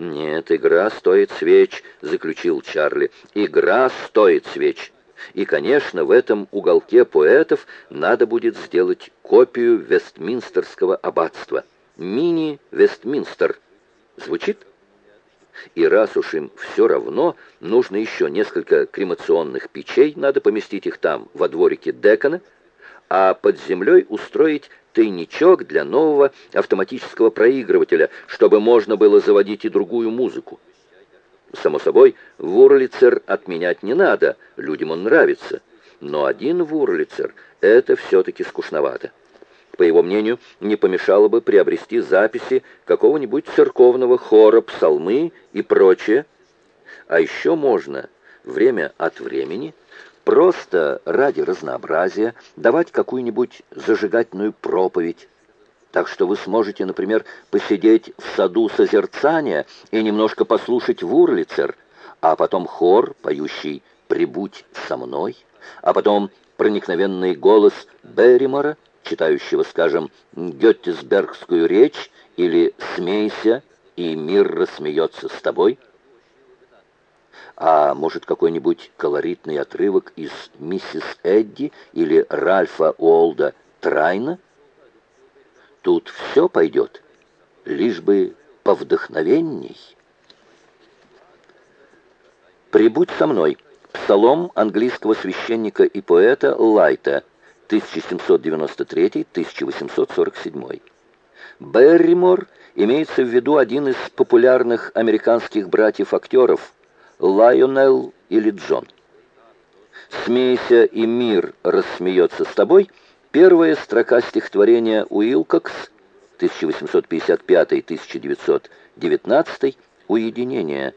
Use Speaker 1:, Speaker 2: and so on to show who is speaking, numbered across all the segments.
Speaker 1: «Нет, игра стоит свеч», — заключил Чарли. «Игра стоит свеч». И, конечно, в этом уголке поэтов надо будет сделать копию Вестминстерского аббатства. Мини-Вестминстер. Звучит? И раз уж им все равно, нужно еще несколько кремационных печей, надо поместить их там, во дворике Декона, а под землей устроить тайничок для нового автоматического проигрывателя, чтобы можно было заводить и другую музыку. Само собой, Вурлицер отменять не надо, людям он нравится. Но один Вурлицер — это все-таки скучновато. По его мнению, не помешало бы приобрести записи какого-нибудь церковного хора, псалмы и прочее. А еще можно время от времени Просто ради разнообразия давать какую-нибудь зажигательную проповедь. Так что вы сможете, например, посидеть в саду созерцания и немножко послушать Вурлицер, а потом хор, поющий «Прибудь со мной», а потом проникновенный голос Берримора, читающего, скажем, Геттисбергскую речь или «Смейся, и мир рассмеется с тобой». А может, какой-нибудь колоритный отрывок из «Миссис Эдди» или Ральфа Уолда Трайна? Тут все пойдет, лишь бы повдохновенней. «Прибудь со мной» Псалом английского священника и поэта Лайта, 1793-1847. Берримор имеется в виду один из популярных американских братьев-актеров – Лайонел или Джон. «Смейся, и мир рассмеется с тобой» первая строка стихотворения Уилкокс 1855-1919 «Уединение».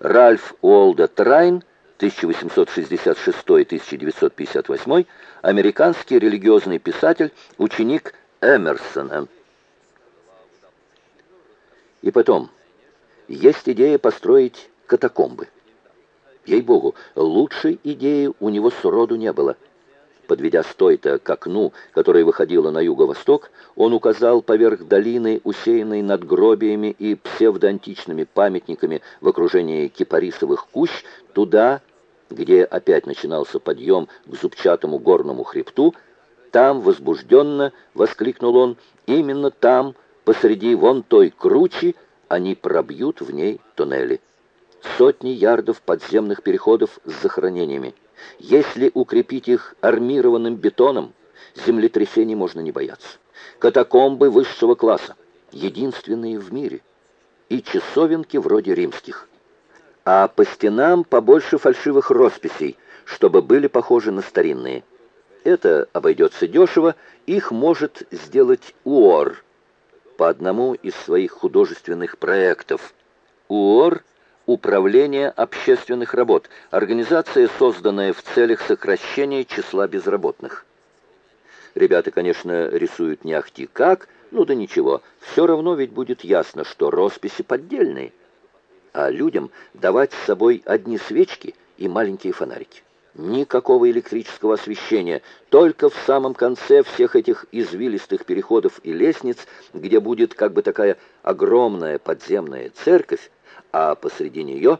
Speaker 1: Ральф Уолда Трайн 1866-1958 американский религиозный писатель, ученик Эмерсона. И потом, есть идея построить катакомбы. Ей-богу, лучшей идеи у него сроду не было. Подведя стойто к окну, которое выходило на юго-восток, он указал поверх долины, усеянной надгробиями и псевдоантичными памятниками в окружении кипарисовых кущ, туда, где опять начинался подъем к зубчатому горному хребту, там возбужденно, воскликнул он, именно там, посреди вон той кручи, они пробьют в ней туннели сотни ярдов подземных переходов с захоронениями. Если укрепить их армированным бетоном, землетрясений можно не бояться. Катакомбы высшего класса, единственные в мире. И часовенки вроде римских. А по стенам побольше фальшивых росписей, чтобы были похожи на старинные. Это обойдется дешево, их может сделать УОР по одному из своих художественных проектов. УОР – Управление общественных работ, организация, созданная в целях сокращения числа безработных. Ребята, конечно, рисуют не ахти как, ну да ничего, все равно ведь будет ясно, что росписи поддельные. А людям давать с собой одни свечки и маленькие фонарики. Никакого электрического освещения, только в самом конце всех этих извилистых переходов и лестниц, где будет как бы такая огромная подземная церковь, а посреди нее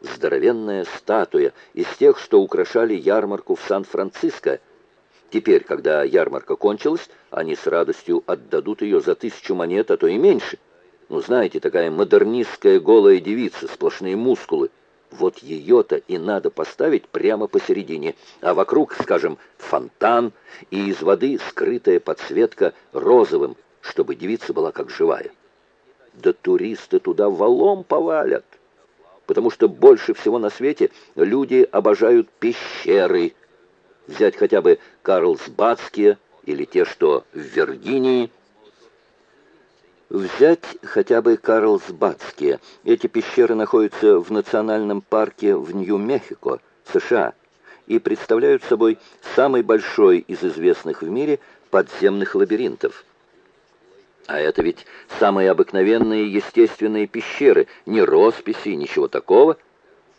Speaker 1: здоровенная статуя из тех, что украшали ярмарку в Сан-Франциско. Теперь, когда ярмарка кончилась, они с радостью отдадут ее за тысячу монет, а то и меньше. Ну, знаете, такая модернистская голая девица, сплошные мускулы. Вот ее-то и надо поставить прямо посередине, а вокруг, скажем, фонтан и из воды скрытая подсветка розовым, чтобы девица была как живая. Да туристы туда валом повалят, потому что больше всего на свете люди обожают пещеры. Взять хотя бы Карлсбадские или те, что в Виргинии. Взять хотя бы Карлсбадские. Эти пещеры находятся в национальном парке в Нью-Мехико, США, и представляют собой самый большой из известных в мире подземных лабиринтов. А это ведь самые обыкновенные естественные пещеры, ни росписи, ничего такого.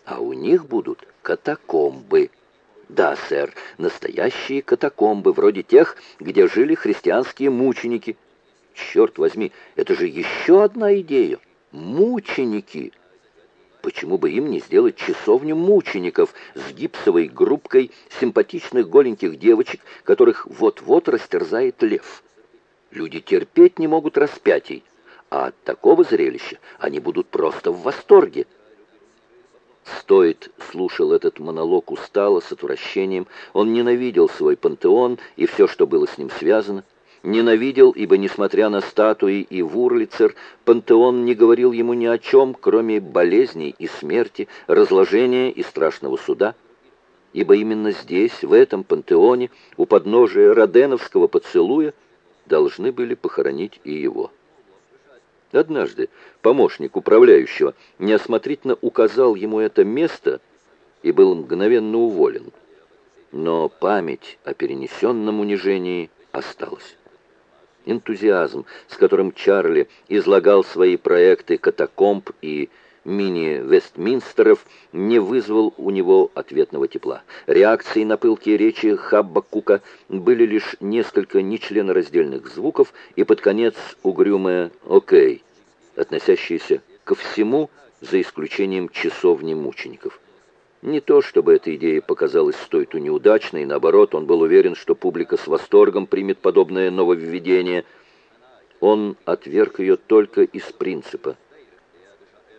Speaker 1: А у них будут катакомбы. Да, сэр, настоящие катакомбы, вроде тех, где жили христианские мученики. Черт возьми, это же еще одна идея. Мученики! Почему бы им не сделать часовню мучеников с гипсовой группкой симпатичных голеньких девочек, которых вот-вот растерзает лев? Люди терпеть не могут распятий, а от такого зрелища они будут просто в восторге. Стоит слушал этот монолог устало, с отвращением. Он ненавидел свой пантеон и все, что было с ним связано. Ненавидел, ибо, несмотря на статуи и вурлицер, пантеон не говорил ему ни о чем, кроме болезней и смерти, разложения и страшного суда. Ибо именно здесь, в этом пантеоне, у подножия Роденовского поцелуя, должны были похоронить и его. Однажды помощник управляющего неосмотрительно указал ему это место и был мгновенно уволен. Но память о перенесенном унижении осталась. Энтузиазм, с которым Чарли излагал свои проекты катакомб и мини-вестминстеров, не вызвал у него ответного тепла. Реакцией на пылкие речи Хаббакука были лишь несколько нечленораздельных звуков и под конец угрюмое «Окей», относящееся ко всему, за исключением часовни мучеников. Не то, чтобы эта идея показалась Стойту неудачной, наоборот, он был уверен, что публика с восторгом примет подобное нововведение. Он отверг ее только из принципа.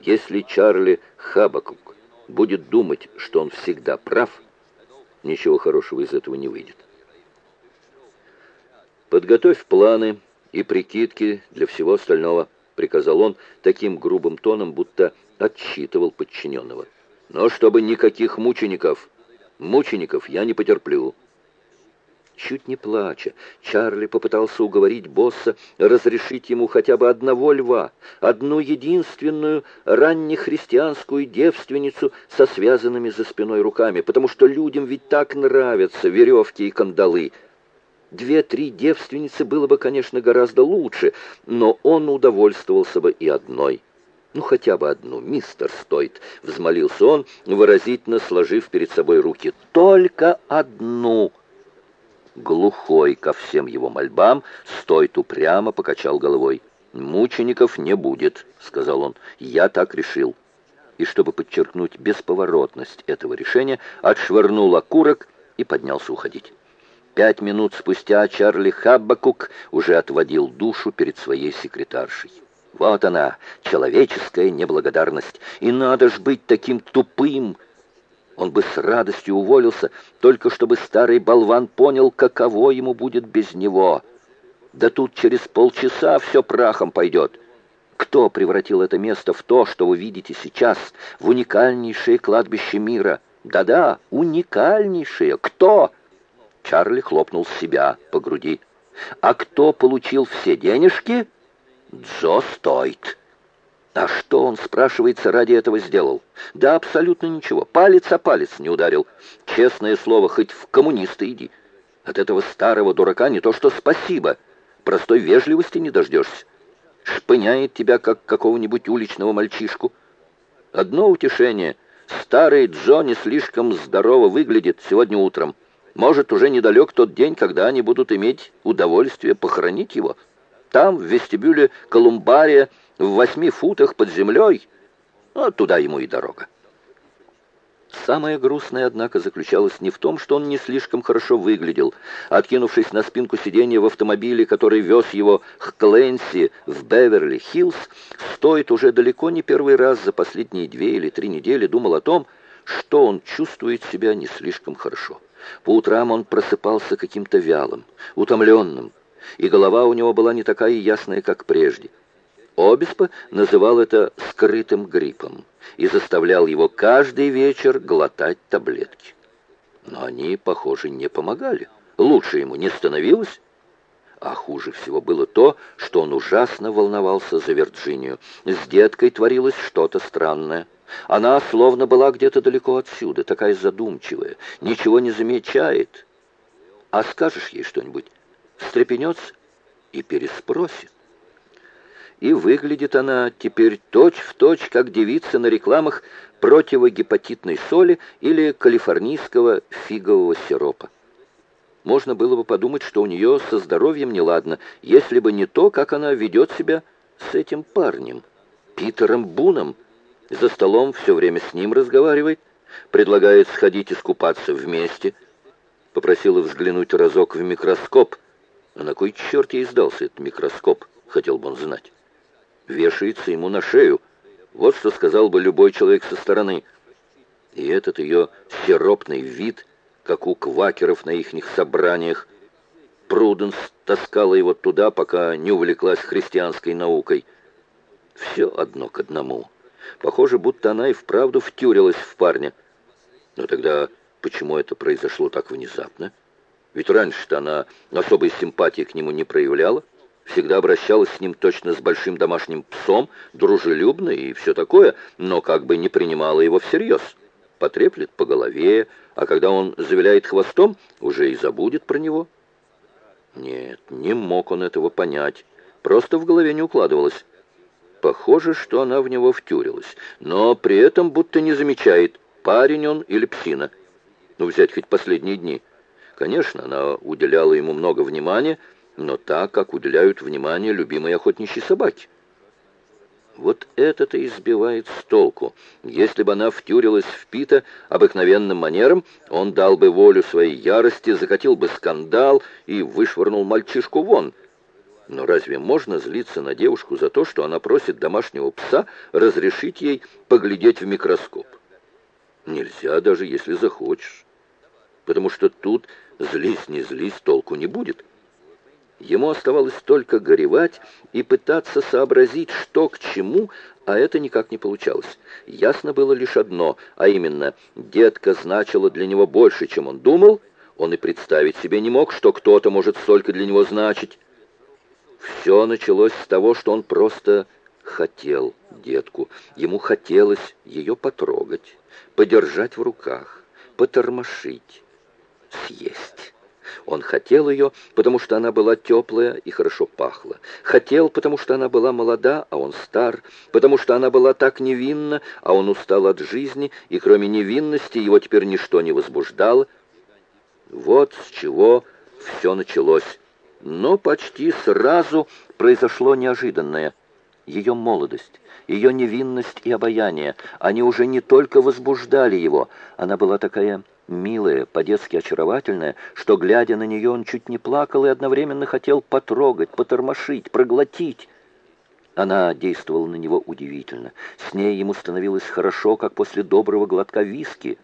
Speaker 1: Если Чарли Хабакук будет думать, что он всегда прав, ничего хорошего из этого не выйдет. «Подготовь планы и прикидки для всего остального», — приказал он таким грубым тоном, будто отчитывал подчиненного. Но чтобы никаких мучеников. Мучеников я не потерплю. Чуть не плача, Чарли попытался уговорить босса разрешить ему хотя бы одного льва, одну единственную раннехристианскую девственницу со связанными за спиной руками, потому что людям ведь так нравятся веревки и кандалы. Две-три девственницы было бы, конечно, гораздо лучше, но он удовольствовался бы и одной. «Ну, хотя бы одну, мистер Стойт», — взмолился он, выразительно сложив перед собой руки. «Только одну!» Глухой ко всем его мольбам, Стойт упрямо покачал головой. «Мучеников не будет», — сказал он. «Я так решил». И чтобы подчеркнуть бесповоротность этого решения, отшвырнул окурок и поднялся уходить. Пять минут спустя Чарли Хаббакук уже отводил душу перед своей секретаршей. Вот она, человеческая неблагодарность. И надо ж быть таким тупым. Он бы с радостью уволился, только чтобы старый болван понял, каково ему будет без него. Да тут через полчаса все прахом пойдет. Кто превратил это место в то, что вы видите сейчас, в уникальнейшее кладбище мира? Да-да, уникальнейшее. Кто? Чарли хлопнул себя по груди. А кто получил все денежки? Джо Стойт. А что он, спрашивается, ради этого сделал? Да абсолютно ничего. Палец о палец не ударил. Честное слово, хоть в коммунисты иди. От этого старого дурака не то что спасибо. Простой вежливости не дождешься. Шпыняет тебя, как какого-нибудь уличного мальчишку. Одно утешение. Старый Джо не слишком здорово выглядит сегодня утром. Может, уже недалек тот день, когда они будут иметь удовольствие похоронить его». Там, в вестибюле Колумбария, в восьми футах под землей, а туда ему и дорога. Самое грустное, однако, заключалось не в том, что он не слишком хорошо выглядел. Откинувшись на спинку сиденья в автомобиле, который вез его к Кленси в Беверли-Хиллз, стоит уже далеко не первый раз за последние две или три недели думал о том, что он чувствует себя не слишком хорошо. По утрам он просыпался каким-то вялым, утомленным, и голова у него была не такая ясная, как прежде. Обеспо называл это скрытым гриппом и заставлял его каждый вечер глотать таблетки. Но они, похоже, не помогали. Лучше ему не становилось. А хуже всего было то, что он ужасно волновался за Вирджинию. С деткой творилось что-то странное. Она словно была где-то далеко отсюда, такая задумчивая, ничего не замечает. А скажешь ей что-нибудь, встрепенется и переспросит. И выглядит она теперь точь-в-точь, точь, как девица на рекламах противогепатитной соли или калифорнийского фигового сиропа. Можно было бы подумать, что у нее со здоровьем неладно, если бы не то, как она ведет себя с этим парнем. Питером Буном. За столом все время с ним разговаривает, предлагает сходить искупаться вместе. Попросила взглянуть разок в микроскоп. А на кой черт ей сдался этот микроскоп, хотел бы он знать. Вешается ему на шею. Вот что сказал бы любой человек со стороны. И этот ее сиропный вид, как у квакеров на ихних собраниях. Пруденс таскала его туда, пока не увлеклась христианской наукой. Все одно к одному. Похоже, будто она и вправду втюрилась в парня. Но тогда почему это произошло так внезапно? Ведь раньше-то она особой симпатии к нему не проявляла, всегда обращалась с ним точно с большим домашним псом, дружелюбно и все такое, но как бы не принимала его всерьез. Потреплет по голове, а когда он завиляет хвостом, уже и забудет про него. Нет, не мог он этого понять, просто в голове не укладывалось. Похоже, что она в него втюрилась, но при этом будто не замечает, парень он или псина. Ну, взять хоть последние дни. Конечно, она уделяла ему много внимания, но так, как уделяют внимание любимой охотничьей собаке. Вот это-то и сбивает с толку. Если бы она втюрилась в Пита обыкновенным манером, он дал бы волю своей ярости, закатил бы скандал и вышвырнул мальчишку вон — но разве можно злиться на девушку за то, что она просит домашнего пса разрешить ей поглядеть в микроскоп? Нельзя, даже если захочешь. Потому что тут злись, не злись, толку не будет. Ему оставалось только горевать и пытаться сообразить, что к чему, а это никак не получалось. Ясно было лишь одно, а именно, детка значила для него больше, чем он думал, он и представить себе не мог, что кто-то может столько для него значить. Все началось с того, что он просто хотел детку. Ему хотелось ее потрогать, подержать в руках, потормошить, съесть. Он хотел ее, потому что она была теплая и хорошо пахла. Хотел, потому что она была молода, а он стар, потому что она была так невинна, а он устал от жизни, и кроме невинности его теперь ничто не возбуждало. Вот с чего все началось. Но почти сразу произошло неожиданное. Ее молодость, ее невинность и обаяние, они уже не только возбуждали его, она была такая милая, по-детски очаровательная, что, глядя на нее, он чуть не плакал и одновременно хотел потрогать, потормошить, проглотить. Она действовала на него удивительно. С ней ему становилось хорошо, как после доброго глотка виски.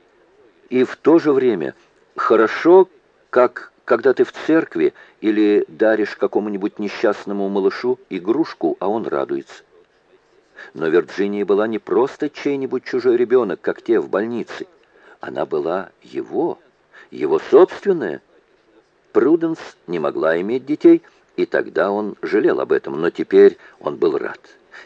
Speaker 1: И в то же время хорошо, как когда ты в церкви или даришь какому-нибудь несчастному малышу игрушку, а он радуется. Но Вирджиния была не просто чей-нибудь чужой ребенок, как те в больнице. Она была его, его собственная. Пруденс не могла иметь детей, и тогда он жалел об этом, но теперь он был рад.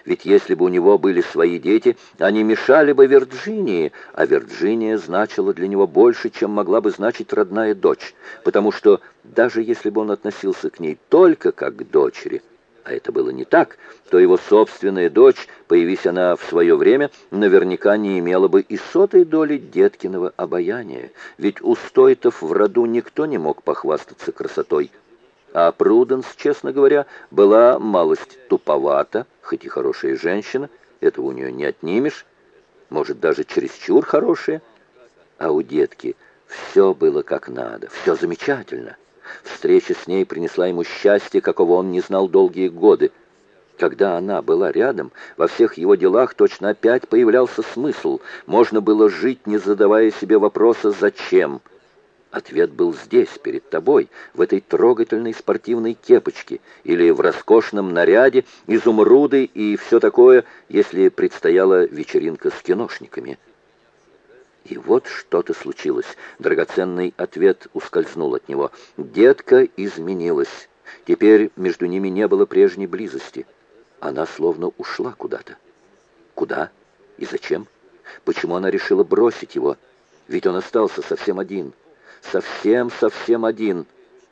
Speaker 1: Ведь если бы у него были свои дети, они мешали бы Вирджинии, а Вирджиния значила для него больше, чем могла бы значить родная дочь, потому что даже если бы он относился к ней только как к дочери, а это было не так, то его собственная дочь, появись она в свое время, наверняка не имела бы и сотой доли деткиного обаяния, ведь у стойтов в роду никто не мог похвастаться красотой, а Пруденс, честно говоря, была малость туповата, хоть и хорошая женщина, этого у нее не отнимешь, может, даже чересчур хорошая. А у детки все было как надо, все замечательно. Встреча с ней принесла ему счастье, какого он не знал долгие годы. Когда она была рядом, во всех его делах точно опять появлялся смысл. Можно было жить, не задавая себе вопроса «зачем?». Ответ был здесь, перед тобой, в этой трогательной спортивной кепочке или в роскошном наряде, изумруды и все такое, если предстояла вечеринка с киношниками. И вот что-то случилось. Драгоценный ответ ускользнул от него. Детка изменилась. Теперь между ними не было прежней близости. Она словно ушла куда-то. Куда и зачем? Почему она решила бросить его? Ведь он остался совсем один совсем-совсем один,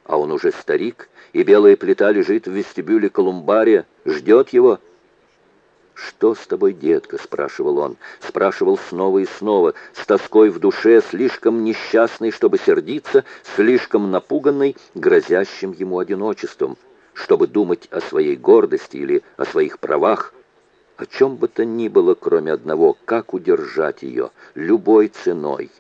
Speaker 1: а он уже старик, и белая плита лежит в вестибюле колумбария, ждет его. «Что с тобой, детка?» — спрашивал он. Спрашивал снова и снова, с тоской в душе, слишком несчастный, чтобы сердиться, слишком напуганный, грозящим ему одиночеством, чтобы думать о своей гордости или о своих правах. о чем бы то ни было, кроме одного, как удержать ее, любой ценой.